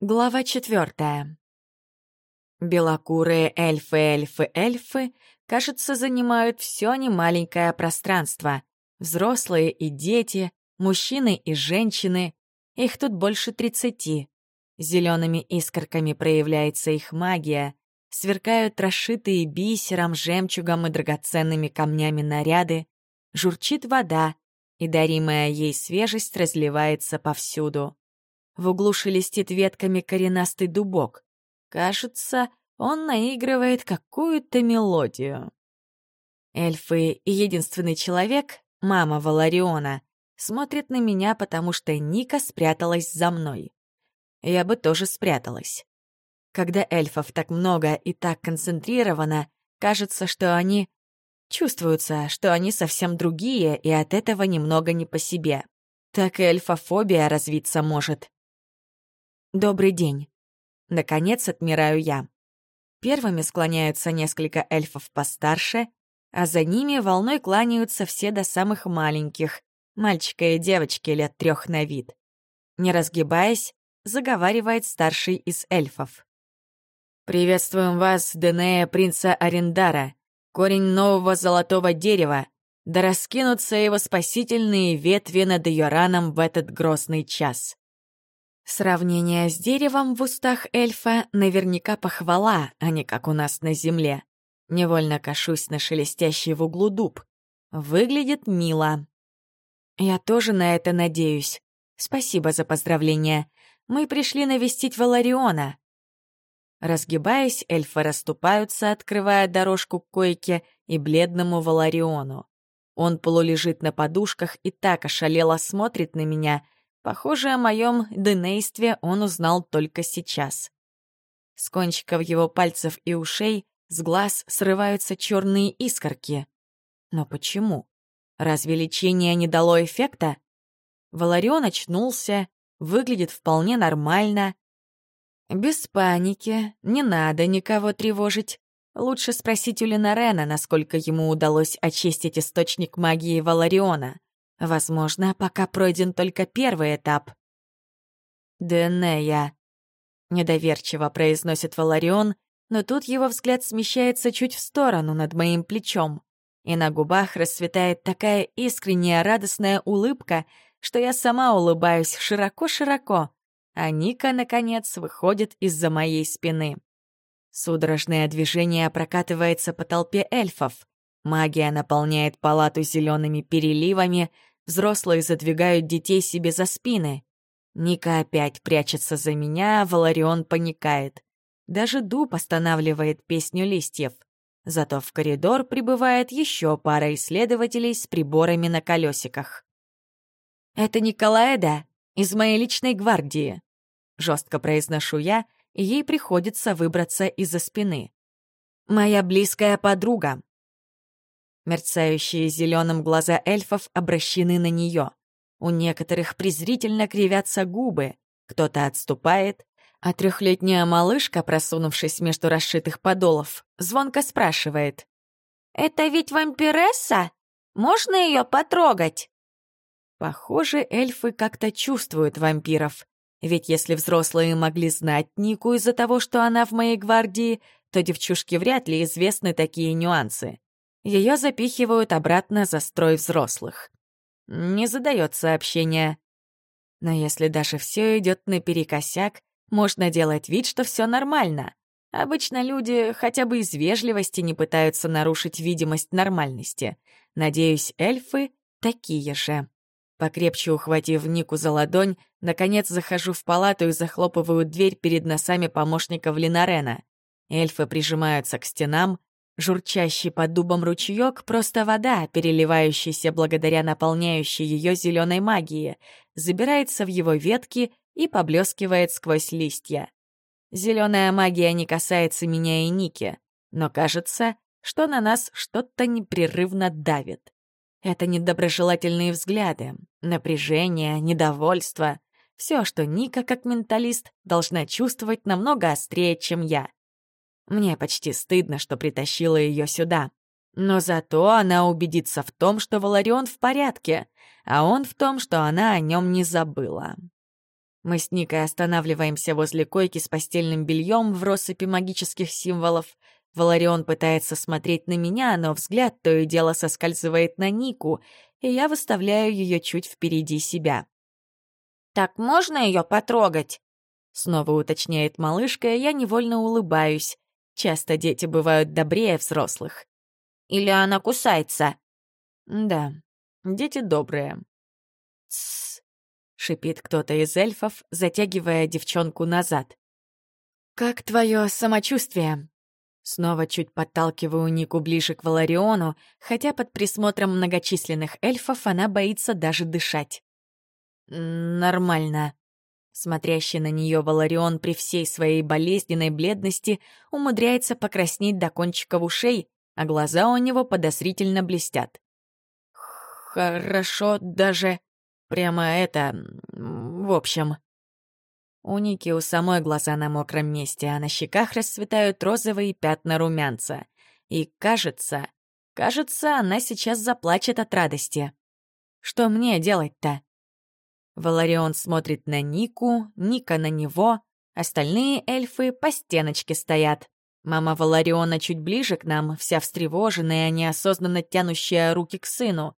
Глава четвертая. Белокурые эльфы, эльфы, эльфы, кажется, занимают все немаленькое пространство. Взрослые и дети, мужчины и женщины. Их тут больше тридцати. Зелеными искорками проявляется их магия. Сверкают расшитые бисером, жемчугом и драгоценными камнями наряды. Журчит вода, и даримая ей свежесть разливается повсюду. В углу шелестит ветками коренастый дубок. Кажется, он наигрывает какую-то мелодию. Эльфы и единственный человек, мама Валариона, смотрит на меня, потому что Ника спряталась за мной. Я бы тоже спряталась. Когда эльфов так много и так концентрировано, кажется, что они... Чувствуется, что они совсем другие, и от этого немного не по себе. Так и эльфофобия развиться может. «Добрый день». Наконец отмираю я. Первыми склоняются несколько эльфов постарше, а за ними волной кланяются все до самых маленьких, мальчика и девочки лет трех на вид. Не разгибаясь, заговаривает старший из эльфов. «Приветствуем вас, Денея принца Арендара, корень нового золотого дерева, да раскинутся его спасительные ветви над Йораном в этот грозный час. Сравнение с деревом в устах эльфа наверняка похвала, а не как у нас на земле. Невольно кашусь на шелестящий в углу дуб. Выглядит мило. Я тоже на это надеюсь. Спасибо за поздравления. Мы пришли навестить Валариона. Разгибаясь, эльфы расступаются, открывая дорожку к койке и бледному Валариону. Он полулежит на подушках и так ошалело смотрит на меня — Похоже, о моем денействе он узнал только сейчас. С кончиков его пальцев и ушей с глаз срываются черные искорки. Но почему? Разве лечение не дало эффекта? Валарион очнулся, выглядит вполне нормально. Без паники, не надо никого тревожить. Лучше спросить у Ленарена, насколько ему удалось очистить источник магии Валариона. Возможно, пока пройден только первый этап. «Денея», — недоверчиво произносит Валарион, но тут его взгляд смещается чуть в сторону над моим плечом, и на губах расцветает такая искренняя радостная улыбка, что я сама улыбаюсь широко-широко, а Ника, наконец, выходит из-за моей спины. Судорожное движение прокатывается по толпе эльфов. Магия наполняет палату зелеными переливами — Взрослые задвигают детей себе за спины. Ника опять прячется за меня, Валарион паникает. Даже дуб останавливает песню листьев. Зато в коридор прибывает еще пара исследователей с приборами на колесиках. «Это Николаэда из моей личной гвардии», — жестко произношу я, и ей приходится выбраться из-за спины. «Моя близкая подруга, Мерцающие зеленым глаза эльфов обращены на нее. У некоторых презрительно кривятся губы, кто-то отступает, а трехлетняя малышка, просунувшись между расшитых подолов, звонко спрашивает. «Это ведь вампиресса? Можно ее потрогать?» Похоже, эльфы как-то чувствуют вампиров. Ведь если взрослые могли знать Нику из-за того, что она в моей гвардии, то девчушке вряд ли известны такие нюансы ее запихивают обратно за строй взрослых. Не задает сообщения. Но если даже все идет наперекосяк, можно делать вид, что все нормально. Обычно люди хотя бы из вежливости не пытаются нарушить видимость нормальности. Надеюсь, эльфы такие же. Покрепче ухватив Нику за ладонь, наконец захожу в палату и захлопываю дверь перед носами помощников Линарена. Эльфы прижимаются к стенам, Журчащий под дубом ручеёк — просто вода, переливающаяся благодаря наполняющей ее зеленой магии, забирается в его ветки и поблескивает сквозь листья. Зеленая магия не касается меня и Ники, но кажется, что на нас что-то непрерывно давит. Это недоброжелательные взгляды, напряжение, недовольство — все, что Ника, как менталист, должна чувствовать намного острее, чем я. Мне почти стыдно, что притащила ее сюда. Но зато она убедится в том, что Валарион в порядке, а он в том, что она о нем не забыла. Мы с Никой останавливаемся возле койки с постельным бельем в россыпи магических символов. Валарион пытается смотреть на меня, но взгляд то и дело соскальзывает на Нику, и я выставляю ее чуть впереди себя. «Так можно ее потрогать?» Снова уточняет малышка, и я невольно улыбаюсь. Часто дети бывают добрее взрослых. «Или она кусается?» «Да, дети добрые». «Тссс», — шипит кто-то из эльфов, затягивая девчонку назад. «Как твое самочувствие?» Снова чуть подталкиваю Нику ближе к Валариону, хотя под присмотром многочисленных эльфов она боится даже дышать. «Нормально». Смотрящий на нее Валарион при всей своей болезненной бледности умудряется покраснеть до кончиков ушей, а глаза у него подозрительно блестят. «Хорошо даже... Прямо это... В общем...» У Ники у самой глаза на мокром месте, а на щеках расцветают розовые пятна румянца. И кажется, кажется, она сейчас заплачет от радости. Что мне делать-то? Валарион смотрит на Нику, Ника на него, остальные эльфы по стеночке стоят. Мама Валариона чуть ближе к нам, вся встревоженная, неосознанно тянущая руки к сыну.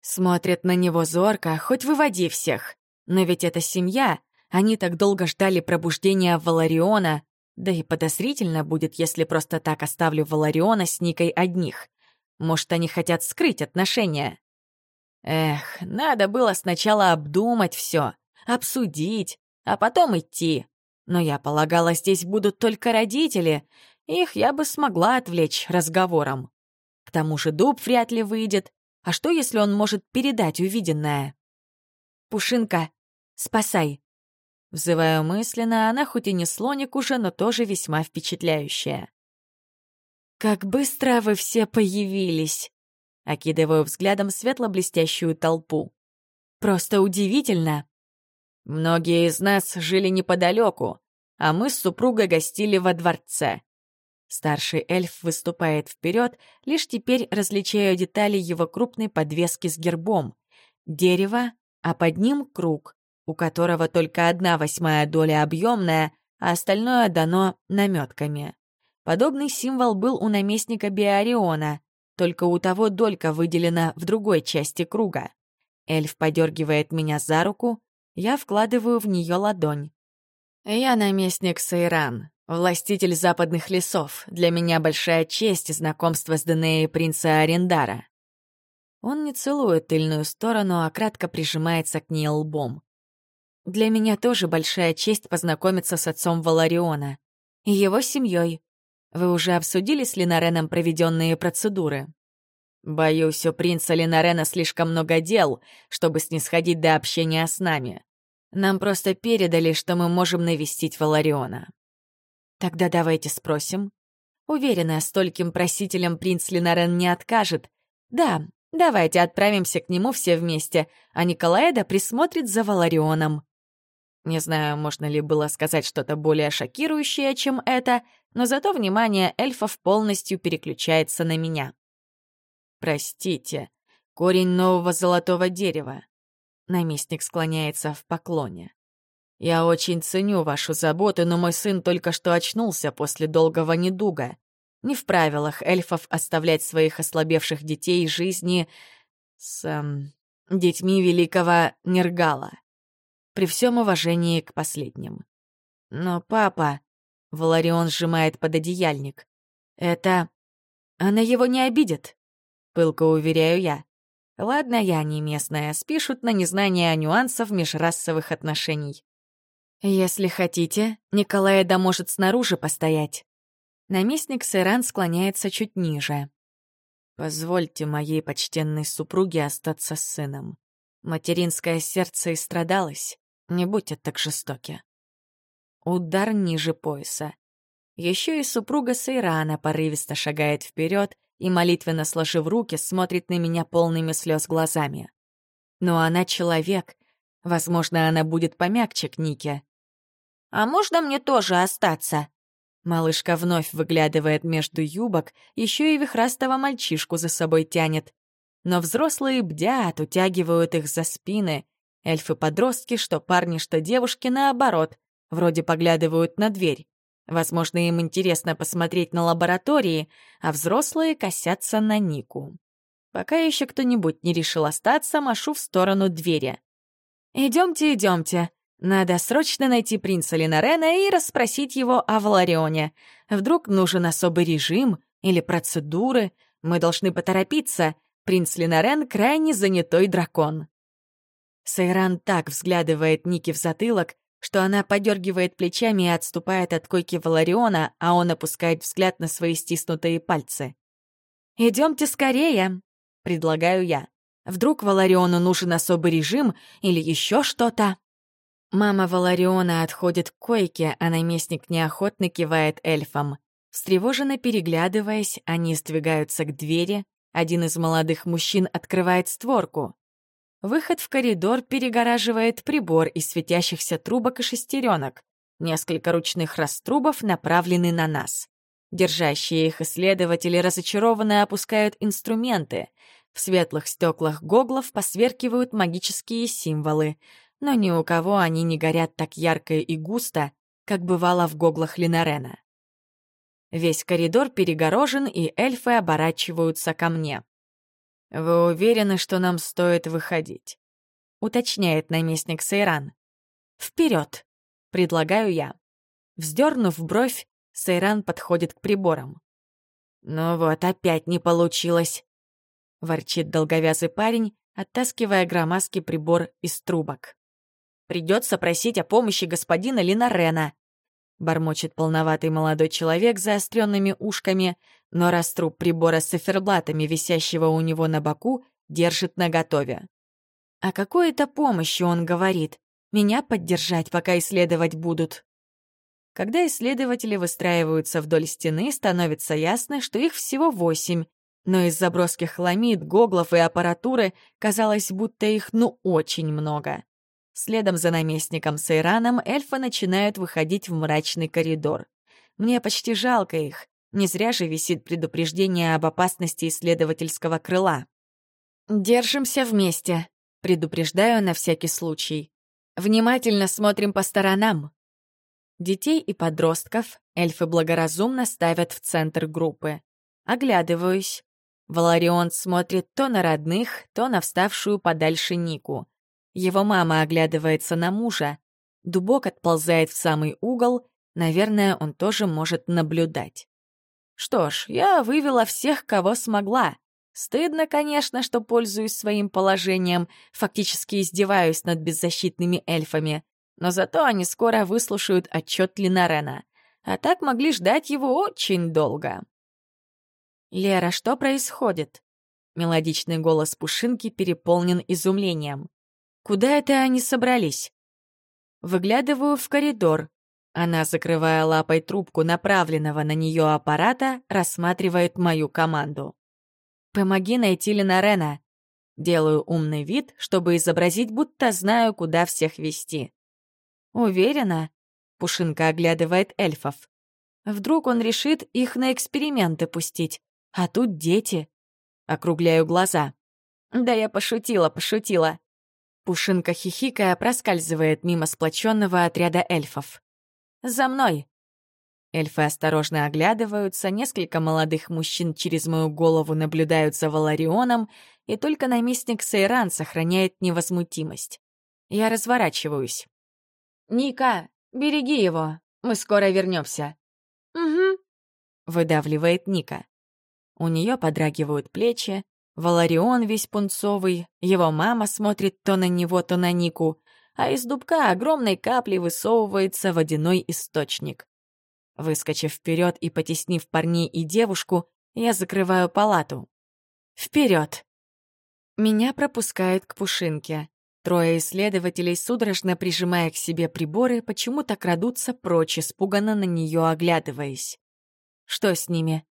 Смотрит на него зорко, хоть выводи всех. Но ведь это семья, они так долго ждали пробуждения Валариона, да и подозрительно будет, если просто так оставлю Валариона с Никой одних. Может, они хотят скрыть отношения? Эх, надо было сначала обдумать все, обсудить, а потом идти. Но я полагала, здесь будут только родители. Их я бы смогла отвлечь разговором. К тому же дуб вряд ли выйдет. А что, если он может передать увиденное? «Пушинка, спасай!» Взываю мысленно, она хоть и не слоник уже, но тоже весьма впечатляющая. «Как быстро вы все появились!» Окидываю взглядом светло-блестящую толпу. «Просто удивительно!» Многие из нас жили неподалеку, а мы с супругой гостили во дворце. Старший эльф выступает вперед, лишь теперь различаю детали его крупной подвески с гербом. Дерево, а под ним круг у которого только одна восьмая доля объемная, а остальное дано наметками. Подобный символ был у наместника Биариона, только у того долька выделена в другой части круга. Эльф подергивает меня за руку, я вкладываю в нее ладонь. «Я наместник Сайран, властитель западных лесов. Для меня большая честь знакомство с Денеей принца Арендара». Он не целует тыльную сторону, а кратко прижимается к ней лбом. Для меня тоже большая честь познакомиться с отцом Валариона и его семьей. Вы уже обсудили с Линареном проведенные процедуры? Боюсь, у принца Линарена слишком много дел, чтобы снисходить до общения с нами. Нам просто передали, что мы можем навестить Валариона. Тогда давайте спросим. Уверена, стольким просителям принц Линарен не откажет. Да, давайте отправимся к нему все вместе, а Николаэда присмотрит за Валарионом. Не знаю, можно ли было сказать что-то более шокирующее, чем это, но зато внимание эльфов полностью переключается на меня. «Простите, корень нового золотого дерева». Наместник склоняется в поклоне. «Я очень ценю вашу заботу, но мой сын только что очнулся после долгого недуга. Не в правилах эльфов оставлять своих ослабевших детей жизни с... Эм, детьми великого Нергала при всем уважении к последним. Но папа... Валарион сжимает пододеяльник. Это... Она его не обидит, пылко уверяю я. Ладно, я не местная, спишут на незнание нюансов межрасовых отношений. Если хотите, Николаэда может снаружи постоять. Наместник Сэран склоняется чуть ниже. Позвольте моей почтенной супруге остаться с сыном. Материнское сердце истрадалось. Не будьте так жестоки. Удар ниже пояса. Еще и супруга Сейрана порывисто шагает вперед и, молитвенно сложив руки, смотрит на меня полными слез глазами. Но она человек. Возможно, она будет помягче к Нике. «А можно мне тоже остаться?» Малышка вновь выглядывает между юбок, еще и вихрастого мальчишку за собой тянет. Но взрослые бдят, утягивают их за спины, Эльфы-подростки, что парни, что девушки, наоборот, вроде поглядывают на дверь. Возможно, им интересно посмотреть на лаборатории, а взрослые косятся на Нику. Пока еще кто-нибудь не решил остаться, машу в сторону двери. Идемте, идемте. Надо срочно найти принца Ленарена и расспросить его о Валарионе. Вдруг нужен особый режим или процедуры. Мы должны поторопиться. Принц Ленарен — крайне занятой дракон. Сайран так взглядывает Ники в затылок, что она подергивает плечами и отступает от койки Валариона, а он опускает взгляд на свои стиснутые пальцы. «Идемте скорее», — предлагаю я. «Вдруг Валариону нужен особый режим или еще что-то?» Мама Валариона отходит к койке, а наместник неохотно кивает эльфам. Встревоженно переглядываясь, они сдвигаются к двери. Один из молодых мужчин открывает створку. Выход в коридор перегораживает прибор из светящихся трубок и шестеренок. Несколько ручных раструбов направлены на нас. Держащие их исследователи разочарованно опускают инструменты. В светлых стеклах гоглов посверкивают магические символы, но ни у кого они не горят так ярко и густо, как бывало в гоглах Линарена. Весь коридор перегорожен, и эльфы оборачиваются ко мне. «Вы уверены, что нам стоит выходить?» — уточняет наместник Сейран. «Вперед!» — предлагаю я. Вздернув бровь, Сейран подходит к приборам. «Ну вот, опять не получилось!» — ворчит долговязый парень, оттаскивая громоздкий прибор из трубок. «Придется просить о помощи господина Линарена», — бормочет полноватый молодой человек с заостренными ушками, но раструб прибора с циферблатами, висящего у него на боку, держит наготове. «О какой это помощи он говорит? Меня поддержать, пока исследовать будут?» Когда исследователи выстраиваются вдоль стены, становится ясно, что их всего восемь, но из-за броских ламид, гоглов и аппаратуры казалось, будто их ну очень много. Следом за наместником Сейраном эльфы начинают выходить в мрачный коридор. Мне почти жалко их. Не зря же висит предупреждение об опасности исследовательского крыла. «Держимся вместе», — предупреждаю на всякий случай. «Внимательно смотрим по сторонам». Детей и подростков эльфы благоразумно ставят в центр группы. Оглядываюсь. Валарион смотрит то на родных, то на вставшую подальше Нику. Его мама оглядывается на мужа. Дубок отползает в самый угол. Наверное, он тоже может наблюдать. Что ж, я вывела всех, кого смогла. Стыдно, конечно, что пользуюсь своим положением, фактически издеваюсь над беззащитными эльфами. Но зато они скоро выслушают отчет Линарена. А так могли ждать его очень долго. «Лера, что происходит?» Мелодичный голос Пушинки переполнен изумлением. Куда это они собрались? Выглядываю в коридор. Она, закрывая лапой трубку направленного на нее аппарата, рассматривает мою команду. «Помоги найти Ленарена». Делаю умный вид, чтобы изобразить, будто знаю, куда всех вести. «Уверена?» — Пушинка оглядывает эльфов. «Вдруг он решит их на эксперименты пустить, а тут дети». Округляю глаза. «Да я пошутила, пошутила. Пушинка хихикая проскальзывает мимо сплоченного отряда эльфов. «За мной!» Эльфы осторожно оглядываются, несколько молодых мужчин через мою голову наблюдают за Валарионом, и только наместник Сейран сохраняет невозмутимость. Я разворачиваюсь. «Ника, береги его, мы скоро вернемся. «Угу», — выдавливает Ника. У нее подрагивают плечи, Валарион весь пунцовый, его мама смотрит то на него, то на Нику, а из дубка огромной капли высовывается водяной источник. Выскочив вперед и потеснив парней и девушку, я закрываю палату. Вперед! Меня пропускают к пушинке. Трое исследователей, судорожно прижимая к себе приборы, почему-то крадутся прочь, испуганно на нее оглядываясь. Что с ними?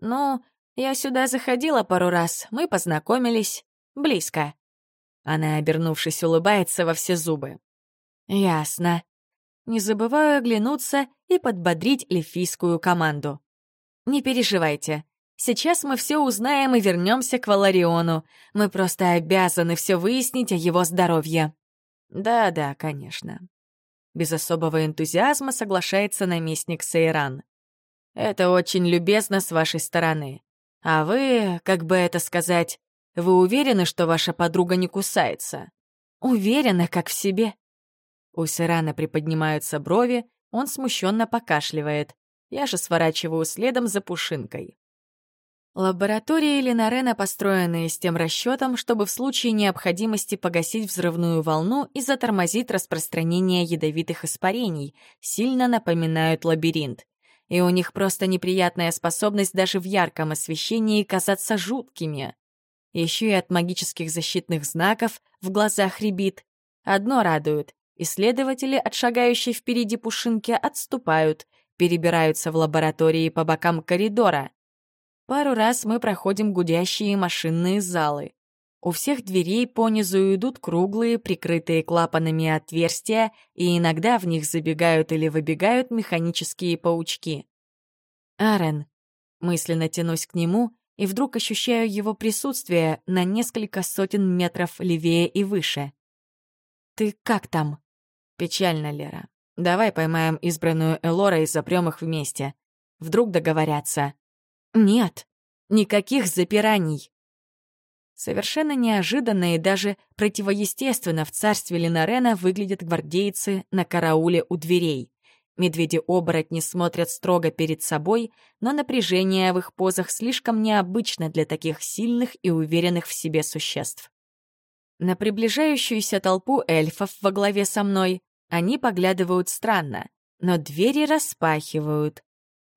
Ну, я сюда заходила пару раз, мы познакомились. Близко. Она, обернувшись, улыбается во все зубы. Ясно. Не забываю оглянуться и подбодрить эльфийскую команду. Не переживайте. Сейчас мы все узнаем и вернемся к Валариону. Мы просто обязаны все выяснить о его здоровье. Да-да, конечно. Без особого энтузиазма соглашается наместник Сейран. Это очень любезно с вашей стороны. А вы, как бы это сказать, вы уверены, что ваша подруга не кусается? Уверена, как в себе. У Сейрана приподнимаются брови, он смущенно покашливает. Я же сворачиваю следом за пушинкой. Лаборатории Ленарена построены с тем расчетом, чтобы в случае необходимости погасить взрывную волну и затормозить распространение ядовитых испарений, сильно напоминают лабиринт. И у них просто неприятная способность даже в ярком освещении казаться жуткими. Еще и от магических защитных знаков в глазах рябит. Одно радует — исследователи от шагающей впереди пушинки отступают, перебираются в лаборатории по бокам коридора — Пару раз мы проходим гудящие машинные залы. У всех дверей понизу идут круглые, прикрытые клапанами отверстия, и иногда в них забегают или выбегают механические паучки. Арен. Мысленно тянусь к нему и вдруг ощущаю его присутствие на несколько сотен метров левее и выше. «Ты как там?» «Печально, Лера. Давай поймаем избранную Элора и запрем их вместе. Вдруг договорятся». Нет, никаких запираний. Совершенно неожиданно и даже противоестественно в царстве Ленарена выглядят гвардейцы на карауле у дверей. Медведи-оборотни смотрят строго перед собой, но напряжение в их позах слишком необычно для таких сильных и уверенных в себе существ. На приближающуюся толпу эльфов во главе со мной они поглядывают странно, но двери распахивают.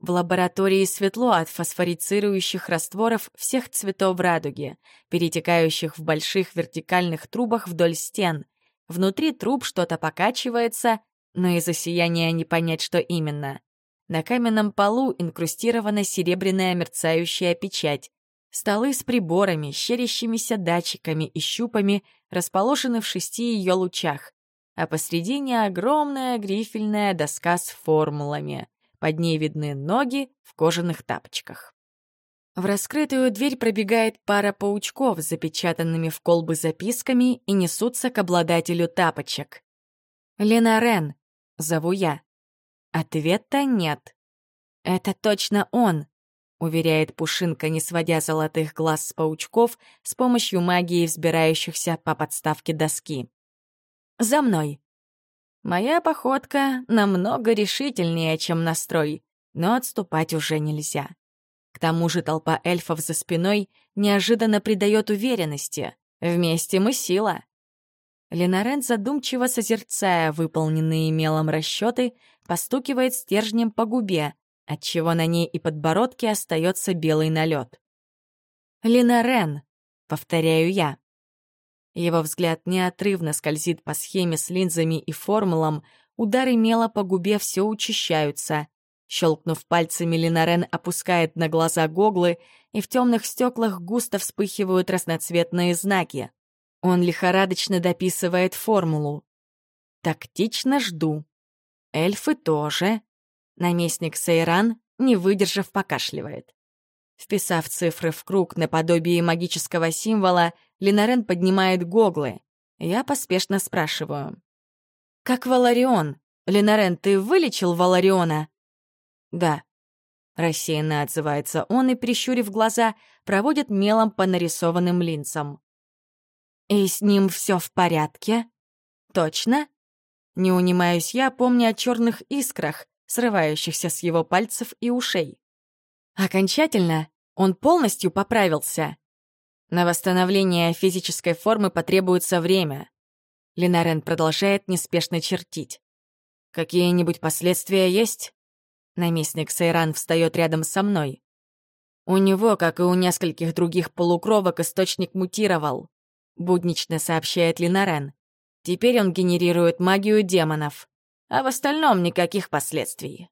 В лаборатории светло от фосфорицирующих растворов всех цветов радуги, перетекающих в больших вертикальных трубах вдоль стен. Внутри труб что-то покачивается, но из-за сияния не понять, что именно. На каменном полу инкрустирована серебряная мерцающая печать. Столы с приборами, щерящимися датчиками и щупами расположены в шести ее лучах, а посредине огромная грифельная доска с формулами — под ней видны ноги в кожаных тапочках. В раскрытую дверь пробегает пара паучков запечатанными в колбы записками и несутся к обладателю тапочек. «Лена Рен», — зову я. Ответа нет. «Это точно он», — уверяет Пушинка, не сводя золотых глаз с паучков с помощью магии взбирающихся по подставке доски. «За мной!» Моя походка намного решительнее, чем настрой, но отступать уже нельзя. К тому же толпа эльфов за спиной неожиданно придает уверенности. Вместе мы сила. Ленарен, задумчиво созерцая выполненные мелом расчеты, постукивает стержнем по губе, отчего на ней и подбородке остается белый налет. «Ленарен», — повторяю я. Его взгляд неотрывно скользит по схеме с линзами и формулам, удары мела по губе все учащаются. Щелкнув пальцами, Линарен опускает на глаза гоглы, и в темных стеклах густо вспыхивают разноцветные знаки. Он лихорадочно дописывает формулу. Тактично жду. Эльфы тоже. Наместник Сейран, не выдержав, покашливает. Вписав цифры в круг наподобие магического символа, Линарен поднимает гоглы. Я поспешно спрашиваю. «Как Валарион? Линарен, ты вылечил Валариона?» «Да». Рассеянно отзывается он и, прищурив глаза, проводит мелом по нарисованным линзам. «И с ним все в порядке?» «Точно?» Не унимаюсь я, помня о черных искрах, срывающихся с его пальцев и ушей. «Окончательно? Он полностью поправился?» На восстановление физической формы потребуется время. Ленарен продолжает неспешно чертить. Какие-нибудь последствия есть? Наместник Сайран встает рядом со мной. У него, как и у нескольких других полукровок, источник мутировал. Буднично сообщает Ленарен. Теперь он генерирует магию демонов. А в остальном никаких последствий.